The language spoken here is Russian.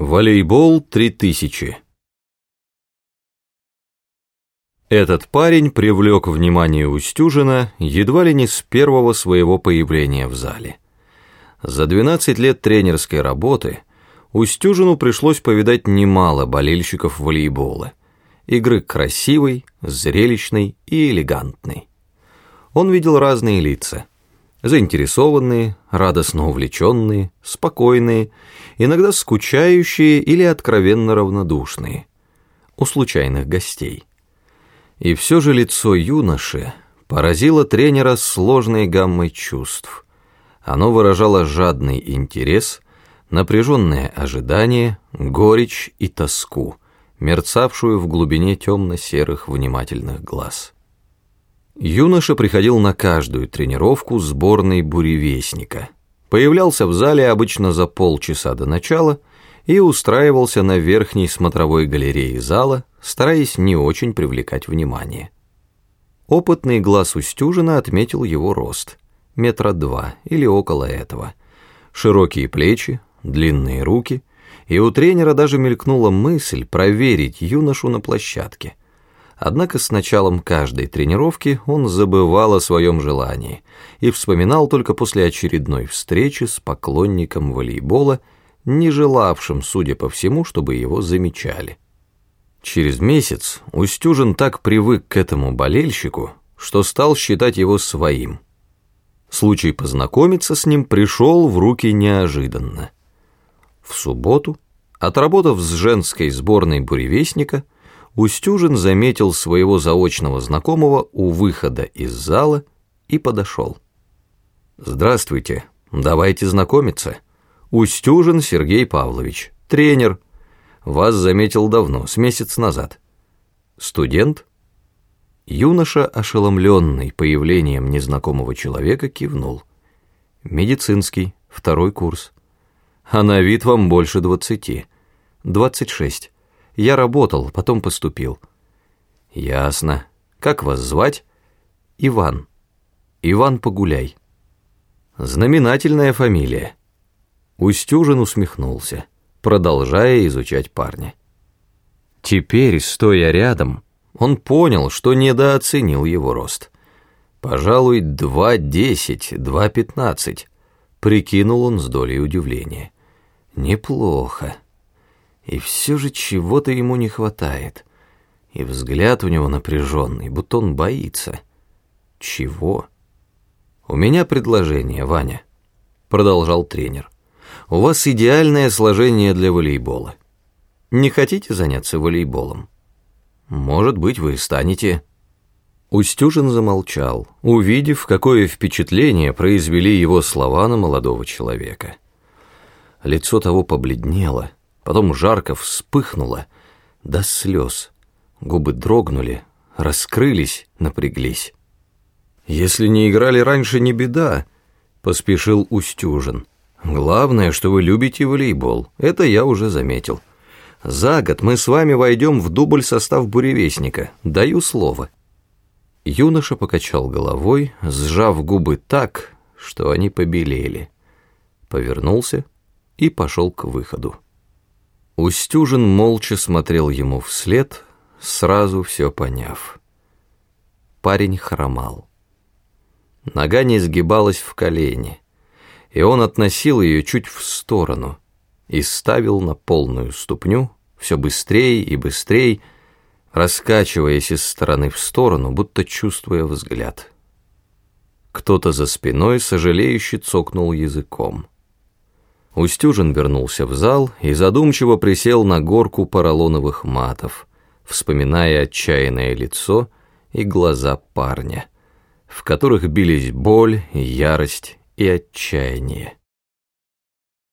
Волейбол 3000 Этот парень привлек внимание Устюжина едва ли не с первого своего появления в зале. За 12 лет тренерской работы Устюжину пришлось повидать немало болельщиков волейбола. Игры красивой, зрелищной и элегантной. Он видел разные лица. Заинтересованные, радостно увлеченные, спокойные, иногда скучающие или откровенно равнодушные. У случайных гостей. И все же лицо юноши поразило тренера сложной гаммой чувств. Оно выражало жадный интерес, напряженное ожидание, горечь и тоску, мерцавшую в глубине темно-серых внимательных глаз. Юноша приходил на каждую тренировку сборной буревестника. Появлялся в зале обычно за полчаса до начала и устраивался на верхней смотровой галерее зала, стараясь не очень привлекать внимание. Опытный глаз Устюжина отметил его рост, метра два или около этого, широкие плечи, длинные руки, и у тренера даже мелькнула мысль проверить юношу на площадке. Однако с началом каждой тренировки он забывал о своем желании и вспоминал только после очередной встречи с поклонником волейбола, не желавшим, судя по всему, чтобы его замечали. Через месяц Устюжин так привык к этому болельщику, что стал считать его своим. Случай познакомиться с ним пришел в руки неожиданно. В субботу, отработав с женской сборной буревестника, Устюжин заметил своего заочного знакомого у выхода из зала и подошел. «Здравствуйте, давайте знакомиться. Устюжин Сергей Павлович, тренер. Вас заметил давно, с месяц назад. Студент?» Юноша, ошеломленный появлением незнакомого человека, кивнул. «Медицинский, второй курс. А на вид вам больше двадцати. Двадцать шесть. Я работал, потом поступил. Ясно. Как вас звать? Иван. Иван Погуляй. Знаменательная фамилия. Устюжин усмехнулся, продолжая изучать парня. Теперь, стоя рядом, он понял, что недооценил его рост. Пожалуй, два десять, два пятнадцать. Прикинул он с долей удивления. Неплохо. И все же чего-то ему не хватает. И взгляд у него напряженный, будто он боится. Чего? «У меня предложение, Ваня», — продолжал тренер. «У вас идеальное сложение для волейбола. Не хотите заняться волейболом? Может быть, вы станете...» Устюжин замолчал, увидев, какое впечатление произвели его слова на молодого человека. Лицо того побледнело, потом жарко вспыхнуло до слез. Губы дрогнули, раскрылись, напряглись. «Если не играли раньше, не беда», — поспешил Устюжин. «Главное, что вы любите волейбол, это я уже заметил. За год мы с вами войдем в дубль состав буревестника, даю слово». Юноша покачал головой, сжав губы так, что они побелели. Повернулся и пошел к выходу. Устюжин молча смотрел ему вслед, сразу все поняв. Парень хромал. Нога не сгибалась в колени, и он относил ее чуть в сторону и ставил на полную ступню все быстрее и быстрее, раскачиваясь из стороны в сторону, будто чувствуя взгляд. Кто-то за спиной сожалеюще цокнул языком. Устюжин вернулся в зал и задумчиво присел на горку поролоновых матов, вспоминая отчаянное лицо и глаза парня, в которых бились боль, ярость и отчаяние.